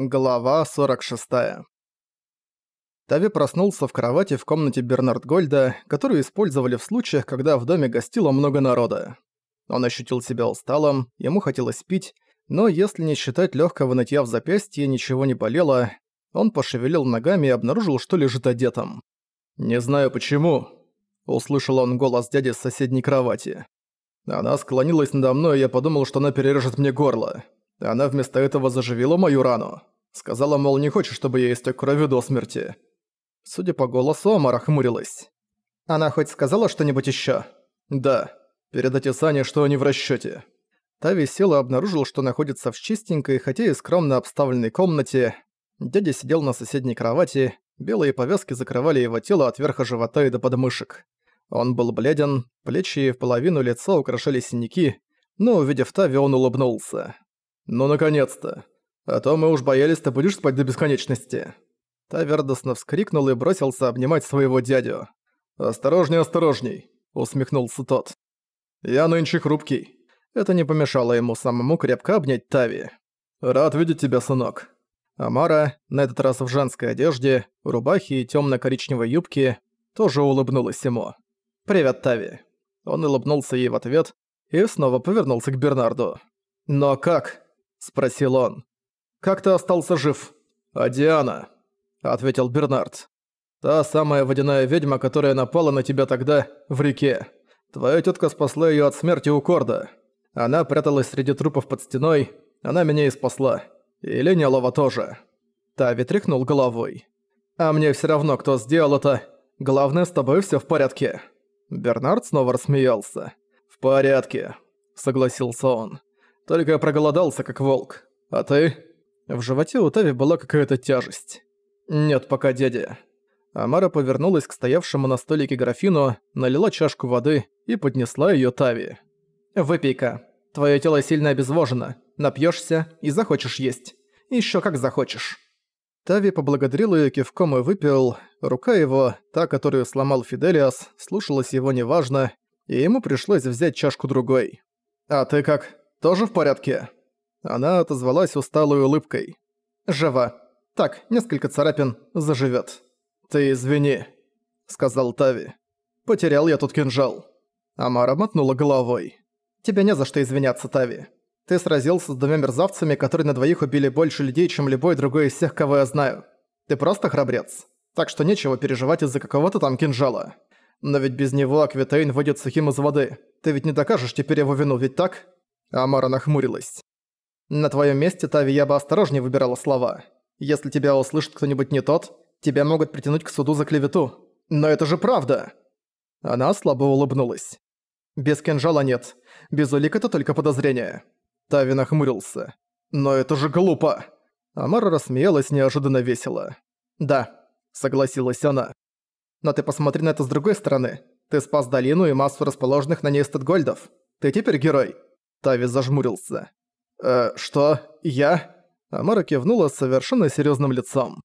Глава 46. Тави проснулся в кровати в комнате Бернард Гольда, которую использовали в случаях, когда в доме гостило много народа. Он ощутил себя усталым, ему хотелось пить, но если не считать легкого нытья в запястье, ничего не болело. Он пошевелил ногами и обнаружил, что лежит одетым. «Не знаю почему», — услышал он голос дяди с соседней кровати. Она склонилась надо мной, и я подумал, что она перережет мне горло. Она вместо этого заживила мою рану. Сказала, мол, не хочет, чтобы я истек кровью до смерти. Судя по голосу, Амара хмурилась. Она хоть сказала что-нибудь ещё? Да. Передайте Сане, что они в расчёте. Тави сел и обнаружил, что находится в чистенькой, хотя и скромно обставленной комнате. Дядя сидел на соседней кровати, белые повязки закрывали его тело от верха живота и до подмышек. Он был бледен, плечи и в половину лица украшали синяки, но, увидев Тави, он улыбнулся. «Ну, наконец-то! А то мы уж боялись, ты будешь спать до бесконечности!» Тави радостно вскрикнул и бросился обнимать своего дядю. «Осторожней, осторожней!» — усмехнулся тот. «Я нынче хрупкий». Это не помешало ему самому крепко обнять Тави. «Рад видеть тебя, сынок». Амара, на этот раз в женской одежде, рубахе и тёмно-коричневой юбке, тоже улыбнулась ему. «Привет, Тави». Он улыбнулся ей в ответ и снова повернулся к Бернарду. «Но как?» — спросил он. «Как ты остался жив?» «А Диана?» — ответил Бернард. «Та самая водяная ведьма, которая напала на тебя тогда в реке. Твоя тетка спасла ее от смерти у Корда. Она пряталась среди трупов под стеной, она меня и спасла. И Ленелова тоже». Тави тряхнул головой. «А мне все равно, кто сделал это. Главное, с тобой все в порядке». Бернард снова рассмеялся. «В порядке», — согласился он. Только я проголодался, как волк. А ты?» В животе у Тави была какая-то тяжесть. «Нет, пока дядя». Амара повернулась к стоявшему на столике графину, налила чашку воды и поднесла её Тави. «Выпей-ка. Твоё тело сильно обезвожено. Напьёшься и захочешь есть. Ещё как захочешь». Тави поблагодарил её кивком и выпил. Рука его, та, которую сломал Фиделиас, слушалась его неважно, и ему пришлось взять чашку другой. «А ты как?» Тоже в порядке?» Она отозвалась усталой улыбкой. «Жива. Так, несколько царапин, заживёт». «Ты извини», — сказал Тави. «Потерял я тут кинжал». Амара мотнула головой. «Тебе не за что извиняться, Тави. Ты сразился с двумя мерзавцами, которые на двоих убили больше людей, чем любой другой из всех, кого я знаю. Ты просто храбрец. Так что нечего переживать из-за какого-то там кинжала. Но ведь без него Аквитейн выйдет сухим из воды. Ты ведь не докажешь теперь его вину, ведь так?» Амара нахмурилась. «На твоем месте, Тави, я бы осторожнее выбирала слова. Если тебя услышит кто-нибудь не тот, тебя могут притянуть к суду за клевету. Но это же правда!» Она слабо улыбнулась. «Без кинжала нет. Без улик это только подозрение». Тави нахмурился. «Но это же глупо!» Амара рассмеялась неожиданно весело. «Да», — согласилась она. «Но ты посмотри на это с другой стороны. Ты спас долину и массу расположенных на ней статгольдов. Ты теперь герой. Тави зажмурился. «Э, что? Я?» Амара кивнула с совершенно серьёзным лицом.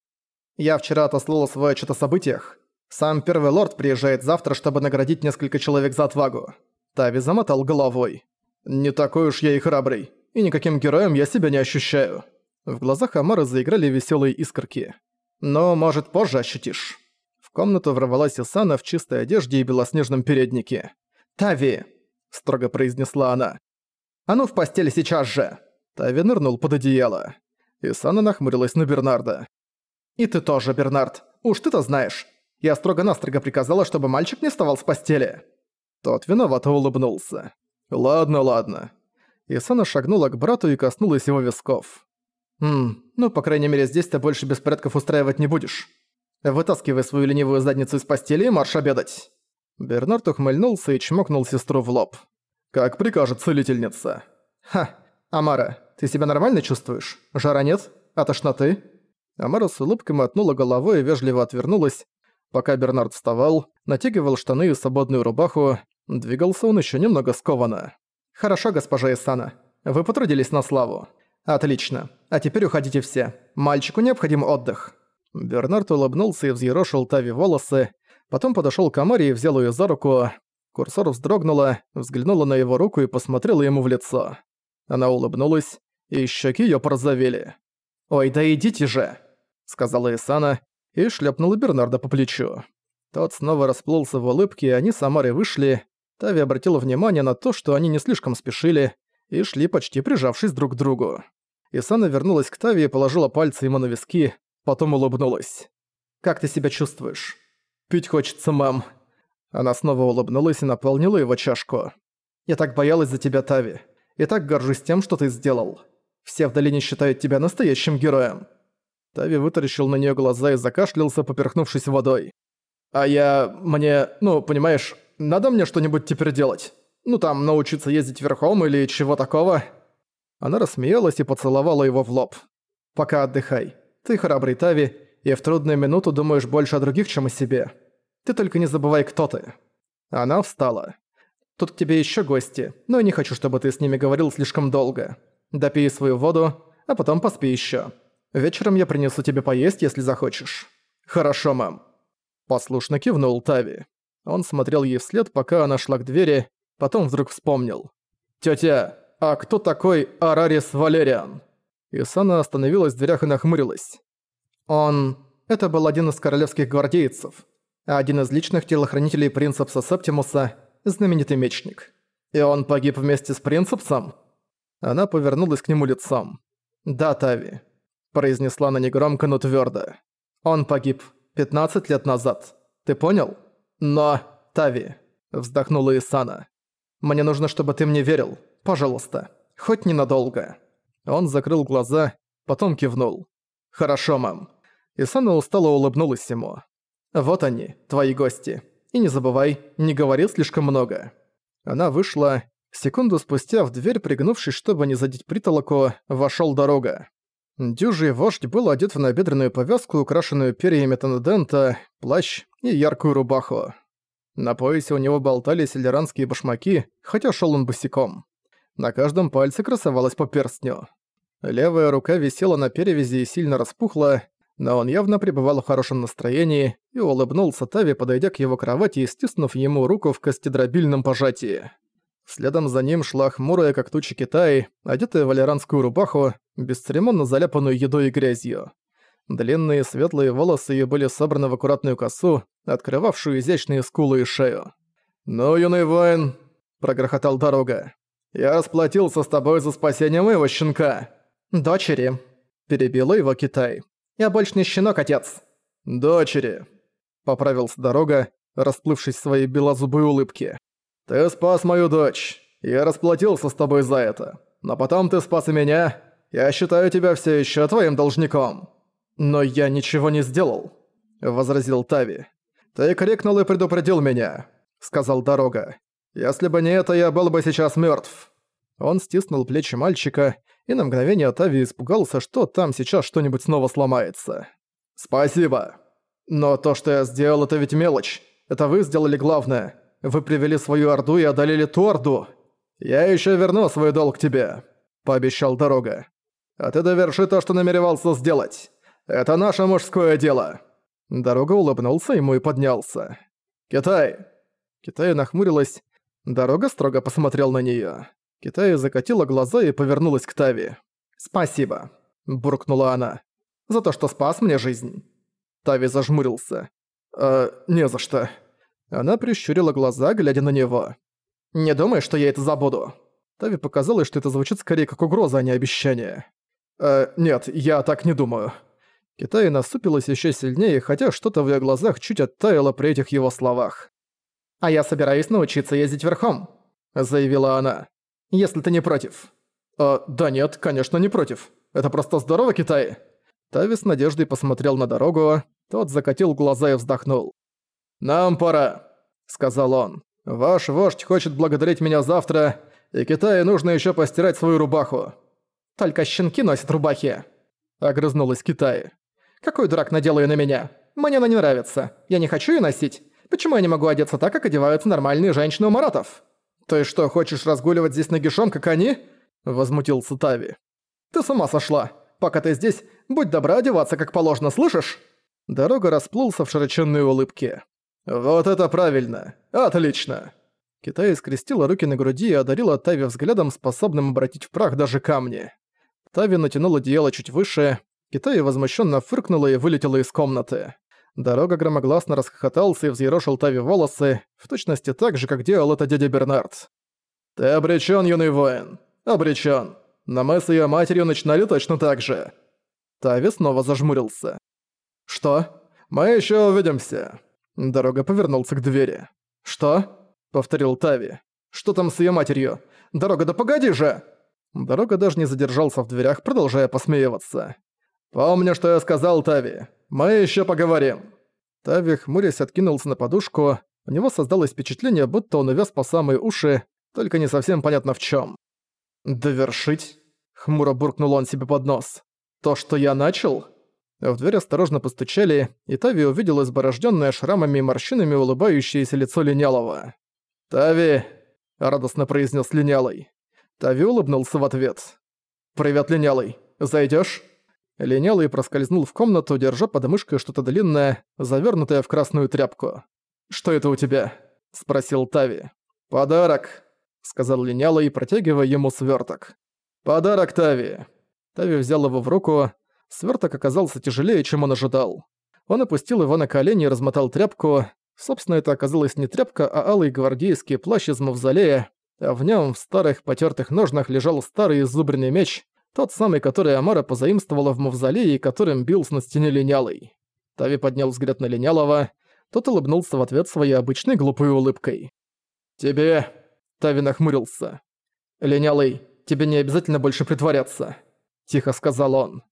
«Я вчера отослала свой отчет о событиях. Сам Первый Лорд приезжает завтра, чтобы наградить несколько человек за отвагу». Тави замотал головой. «Не такой уж я и храбрый, и никаким героем я себя не ощущаю». В глазах Амары заиграли веселые искорки. «Но, может, позже ощутишь». В комнату ворвалась Исана в чистой одежде и белоснежном переднике. «Тави!» – строго произнесла она. «А ну в постели сейчас же!» Тави нырнул под одеяло. Исана нахмурилась на Бернарда. «И ты тоже, Бернард. Уж ты-то знаешь. Я строго-настрого приказала, чтобы мальчик не вставал с постели». Тот виновато улыбнулся. «Ладно, ладно». Исана шагнула к брату и коснулась его висков. «Хм, ну, по крайней мере, здесь ты больше беспорядков устраивать не будешь. Вытаскивай свою ленивую задницу из постели и марш обедать». Бернард ухмыльнулся и чмокнул сестру в лоб. «Как прикажет целительница». «Ха, Амара, ты себя нормально чувствуешь? Жара нет? А тошноты?» Амара с улыбкой мотнула головой и вежливо отвернулась. Пока Бернард вставал, натягивал штаны и свободную рубаху, двигался он еще немного скованно. «Хорошо, госпожа Исана. Вы потрудились на славу. Отлично. А теперь уходите все. Мальчику необходим отдых». Бернард улыбнулся и взъерошил Тави волосы, потом подошёл к Амаре и взял её за руку. Курсор вздрогнула, взглянула на его руку и посмотрела ему в лицо. Она улыбнулась, и щеки её порозовели. «Ой, да идите же!» — сказала Исана и шлепнула Бернарда по плечу. Тот снова расплылся в улыбке, и они с Амарой вышли. Тави обратила внимание на то, что они не слишком спешили и шли почти прижавшись друг к другу. Исана вернулась к Тави и положила пальцы ему на виски, потом улыбнулась. «Как ты себя чувствуешь?» «Пить хочется, мам». Она снова улыбнулась и наполнила его чашку. «Я так боялась за тебя, Тави. И так горжусь тем, что ты сделал. Все в долине считают тебя настоящим героем». Тави вытаращил на нее глаза и закашлялся, поперхнувшись водой. «А я... мне... ну, понимаешь, надо мне что-нибудь теперь делать? Ну там, научиться ездить верхом или чего такого?» Она рассмеялась и поцеловала его в лоб. «Пока отдыхай. Ты храбрый Тави, и в трудную минуту думаешь больше о других, чем о себе. Ты только не забывай, кто ты». Она встала. «Тут к тебе еще гости, но я не хочу, чтобы ты с ними говорил слишком долго. Допей свою воду, а потом поспи еще. Вечером я принесу тебе поесть, если захочешь». «Хорошо, мам». Послушно кивнул Тави. Он смотрел ей вслед, пока она шла к двери, потом вдруг вспомнил. «Тётя, а кто такой Арарис Валериан?» Исана остановилась в дверях и нахмурилась. «Он... это был один из королевских гвардейцев, один из личных телохранителей принцепса Септимуса, знаменитый мечник. И он погиб вместе с принцепсом?» Она повернулась к нему лицом. «Да, Тави», – произнесла она негромко, но твёрдо. «Он погиб 15 лет назад. Ты понял? Но, Тави», – вздохнула Исана. «Мне нужно, чтобы ты мне верил. Пожалуйста. Хоть ненадолго». Он закрыл глаза, потом кивнул. «Хорошо, мам». Исана устало улыбнулась ему. «Вот они, твои гости. И не забывай, не говори слишком много». Она вышла. Секунду спустя в дверь, пригнувшись, чтобы не задеть притолоку, вошёл дорога. Дюжий вождь был одет в набедренную повязку, украшенную перьями тенедента, плащ и яркую рубаху. На поясе у него болтались элеранские башмаки, хотя шел он босиком. На каждом пальце красовалась по перстню. Левая рука висела на перевязи и сильно распухла, но он явно пребывал в хорошем настроении и улыбнулся Тави, подойдя к его кровати и стиснув ему руку в костедробильном пожатии. Следом за ним шла хмурая, как тучи Китай, одетая в валеранскую рубаху, бесцеремонно заляпанную едой и грязью. Длинные светлые волосы ее были собраны в аккуратную косу, открывавшую изящные скулы и шею. «Ну, юный воин», — прогрохотал дорога, — «я расплатился с тобой за спасение моего щенка». «Дочери», — перебила его Китай. «Я больше не щенок, отец». «Дочери», — поправился дорога, расплывшись в своей белозубой улыбке. «Ты спас мою дочь. Я расплатился с тобой за это. Но потом ты спас и меня. Я считаю тебя все еще твоим должником». «Но я ничего не сделал», — возразил Тави. «Ты крикнул и предупредил меня», — сказал Дорога. «Если бы не это, я был бы сейчас мертв. Он стиснул плечи мальчика, и на мгновение Тави испугался, что там сейчас что-нибудь снова сломается. «Спасибо. Но то, что я сделал, это ведь мелочь. Это вы сделали главное. Вы привели свою Орду и одолели ту Орду. Я еще верну свой долг тебе», — пообещал Дорога. «А ты доверши то, что намеревался сделать. Это наше мужское дело». Дорога улыбнулся ему и поднялся. «Китай!» Китай нахмурилась. Дорога строго посмотрел на неё. Китай закатила глаза и повернулась к Тави. «Спасибо», – буркнула она. «За то, что спас мне жизнь». Тави зажмурился. «Э, не за что». Она прищурила глаза, глядя на него. «Не думай, что я это забуду». Тави показалось, что это звучит скорее как угроза, а не обещание. «Э, нет, я так не думаю». Китай насупилась еще сильнее, хотя что-то в её глазах чуть оттаяло при этих его словах. «А я собираюсь научиться ездить верхом», — заявила она. «Если ты не против». «Э, да нет, конечно, не против. Это просто здорово, Китай». Тави с надеждой посмотрел на дорогу, тот закатил глаза и вздохнул. «Нам пора», — сказал он. «Ваш вождь хочет благодарить меня завтра, и Китаю нужно еще постирать свою рубаху». «Только щенки носят рубахи», — огрызнулась Китай. «Какой дурак надел её на меня? Мне она не нравится. Я не хочу её носить. Почему я не могу одеться так, как одеваются нормальные женщины у маратов?» «Ты что, хочешь разгуливать здесь нагишом, как они?» — возмутился Тави. «Ты с ума сошла. Пока ты здесь, будь добра одеваться как положено, слышишь?» Дорога расплылся в широченной улыбке. «Вот это правильно! Отлично!» Китай скрестила руки на груди и одарила Тави взглядом, способным обратить в прах даже камни. Тави натянул одеяло чуть выше. Китай возмущенно фыркнула и вылетела из комнаты. Дорога громогласно расхохотался и взъерошил Тави волосы, в точности так же, как делал это дядя Бернард. «Ты обречён, юный воин. Обречён. Но мы с её матерью начинали точно так же». Тави снова зажмурился. «Что? Мы ещё увидимся». Дорога повернулся к двери. «Что?» — повторил Тави. «Что там с её матерью? Дорога, да погоди же!» Дорога даже не задержался в дверях, продолжая посмеиваться. «Помню, что я сказал Тави. Мы ещё поговорим». Тави, хмурясь, откинулся на подушку. У него создалось впечатление, будто он увяз по самые уши, только не совсем понятно в чём. «Довершить?» — хмуро буркнул он себе под нос. «То, что я начал?» В дверь осторожно постучали, и Тави увидел изборождённое шрамами и морщинами улыбающееся лицо Линялова. «Тави!» — радостно произнес Линялый. Тави улыбнулся в ответ. «Привет, Линялый. Зайдёшь?» Линялый проскользнул в комнату, держа под мышкой что-то длинное, завернутое в красную тряпку. «Что это у тебя?» — спросил Тави. «Подарок», — сказал Линялый, протягивая ему сверток. «Подарок Тави». Тави взял его в руку. Сверток оказался тяжелее, чем он ожидал. Он опустил его на колени и размотал тряпку. Собственно, это оказалась не тряпка, а алый гвардейский плащ из мавзолея, а в нем в старых потертых ножнах лежал старый изубренный меч, тот самый, который Амара позаимствовала в мавзолее и которым бился на стене линялый. Тави поднял взгляд на линялого, тот улыбнулся в ответ своей обычной глупой улыбкой. «Тебе...» — Тави нахмурился. «Линялый, тебе не обязательно больше притворяться», — тихо сказал он.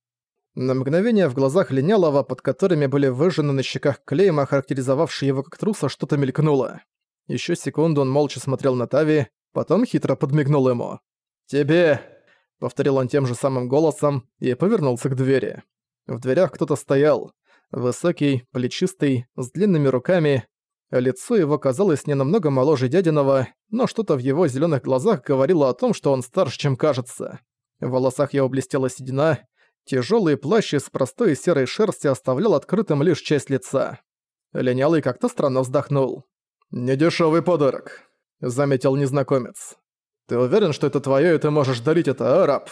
На мгновение в глазах Линялова, под которыми были выжжены на щеках клейма, характеризовавшие его как труса, что-то мелькнуло. Еще секунду он молча смотрел на Тави, потом хитро подмигнул ему. «Тебе...» — повторил он тем же самым голосом и повернулся к двери. В дверях кто-то стоял. Высокий, плечистый, с длинными руками. Лицо его казалось не намного моложе дядиного, но что-то в его зеленых глазах говорило о том, что он старше, чем кажется. В волосах его блестела седина, тяжелый плащ из простой серой шерсти оставлял открытым лишь часть лица. Линялый как-то странно вздохнул. «Недешёвый подарок», — заметил незнакомец. «Ты уверен, что это твоё и ты можешь дарить это, араб?»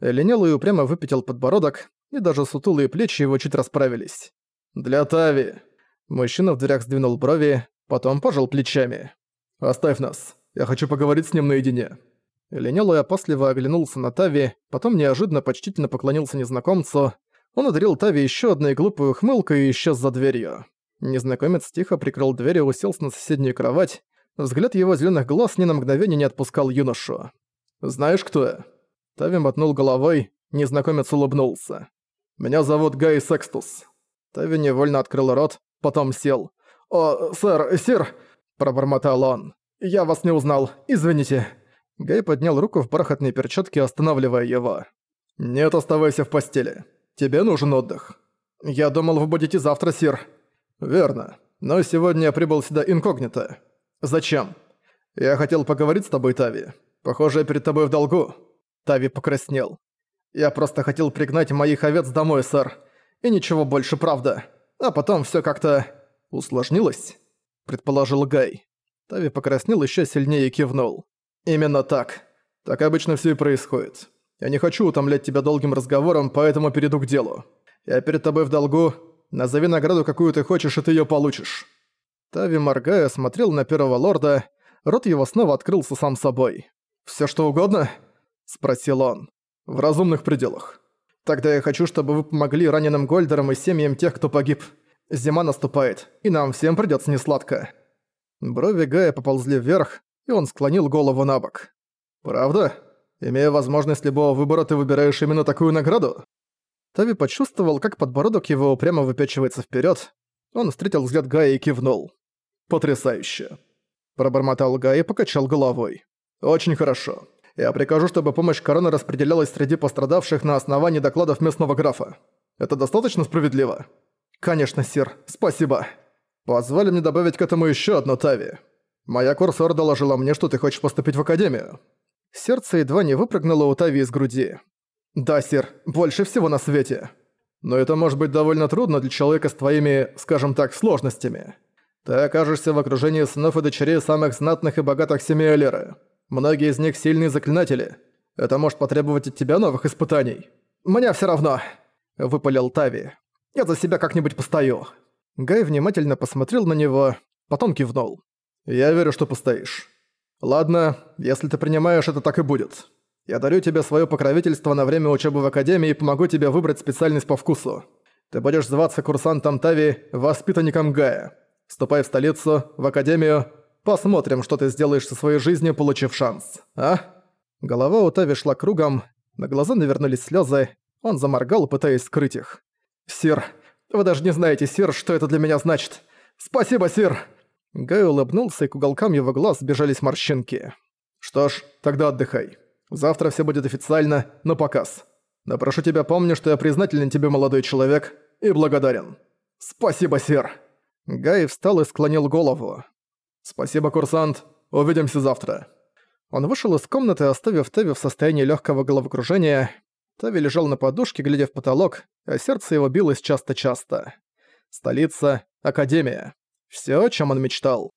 Линялый упрямо выпятил подбородок, и даже сутулые плечи его чуть расправились. «Для Тави». Мужчина в дверях сдвинул брови, потом пожал плечами. «Оставь нас. Я хочу поговорить с ним наедине». Линялый опасливо оглянулся на Тави, потом неожиданно почтительно поклонился незнакомцу. Он одарил Тави ещё одной глупой ухмылкой и исчез за дверью. Незнакомец тихо прикрыл дверь и уселся на соседнюю кровать. Взгляд его зелёных глаз ни на мгновение не отпускал юношу. «Знаешь, кто я?» Тави мотнул головой, незнакомец улыбнулся. Меня зовут Гай Секстус». Тави невольно открыл рот, потом сел. «О, сэр, сир!» – пробормотал он. «Я вас не узнал, извините». Гай поднял руку в бархатной перчатке, останавливая его. «Нет, оставайся в постели. Тебе нужен отдых». «Я думал, вы будете завтра, сир». «Верно. Но сегодня я прибыл сюда инкогнито». «Зачем?» «Я хотел поговорить с тобой, Тави. Похоже, я перед тобой в долгу». Тави покраснел. Я просто хотел пригнать моих овец домой, сэр. И ничего больше, правда. А потом всё как-то... усложнилось?» Предположил Гай. Тави покраснел ещё сильнее и кивнул. «Именно так. Так обычно всё и происходит. Я не хочу утомлять тебя долгим разговором, поэтому перейду к делу. Я перед тобой в долгу. Назови награду, какую ты хочешь, и ты её получишь». Тави, моргая, смотрел на первого лорда. Рот его снова открылся сам собой. «Всё что угодно?» – спросил он. В разумных пределах. Тогда я хочу, чтобы вы помогли раненым Гольдерам и семьям тех, кто погиб. Зима наступает, и нам всем придётся несладко». Брови Гая поползли вверх, и он склонил голову на бок. «Правда? Имея возможность любого выбора, ты выбираешь именно такую награду?» Тави почувствовал, как подбородок его прямо выпячивается вперед. Он встретил взгляд Гая и кивнул. «Потрясающе!» Пробормотал Гай и покачал головой. «Очень хорошо. Я прикажу, чтобы помощь короны распределялась среди пострадавших на основании докладов местного графа. Это достаточно справедливо? Конечно, сир. Спасибо. Позвали мне добавить к этому еще одно Тави. Моя курсор доложила мне, что ты хочешь поступить в академию. Сердце едва не выпрыгнуло у Тави из груди. Да, сир, больше всего на свете. Но это может быть довольно трудно для человека с твоими, скажем так, сложностями. Ты окажешься в окружении сынов и дочерей самых знатных и богатых семей Алеры. Многие из них сильные заклинатели. Это может потребовать от тебя новых испытаний. Мне все равно. — выпалил Тави. «Я за себя как-нибудь постою». Гай внимательно посмотрел на него, потом кивнул. «Я верю, что постоишь. Ладно, если ты принимаешь, это так и будет. Я дарю тебе свое покровительство на время учебы в Академии и помогу тебе выбрать специальность по вкусу. Ты будешь зваться курсантом Тави, воспитанником Гая. Ступай в столицу, в Академию. Посмотрим, что ты сделаешь со своей жизнью, получив шанс. А?» Голова у Тави шла кругом, на глаза навернулись слезы. Он заморгал, пытаясь скрыть их. «Сир, вы даже не знаете, Сир, что это для меня значит. Спасибо, Сир!» Гай улыбнулся, и к уголкам его глаз сбежались морщинки. «Что ж, тогда отдыхай. Завтра все будет официально, на показ. Но прошу тебя, помни, что я признателен тебе, молодой человек, и благодарен. Спасибо, сир!» Гай встал и склонил голову. «Спасибо, курсант. Увидимся завтра». Он вышел из комнаты, оставив Теви в состоянии легкого головокружения. Тави лежал на подушке, глядя в потолок, а сердце его билось часто-часто. Столица, Академия. Всё, о чем он мечтал.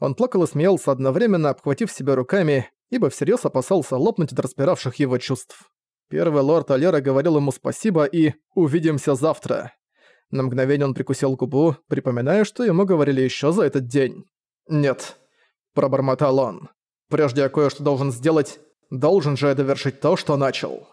Он плакал и смеялся одновременно, обхватив себя руками, ибо всерьез опасался лопнуть от распиравших его чувств. Первый лорд Алера говорил ему спасибо и «увидимся завтра». На мгновение он прикусил губу, припоминая, что ему говорили еще за этот день. «Нет», – пробормотал он. «Прежде я кое-что должен сделать, должен же я довершить то, что начал».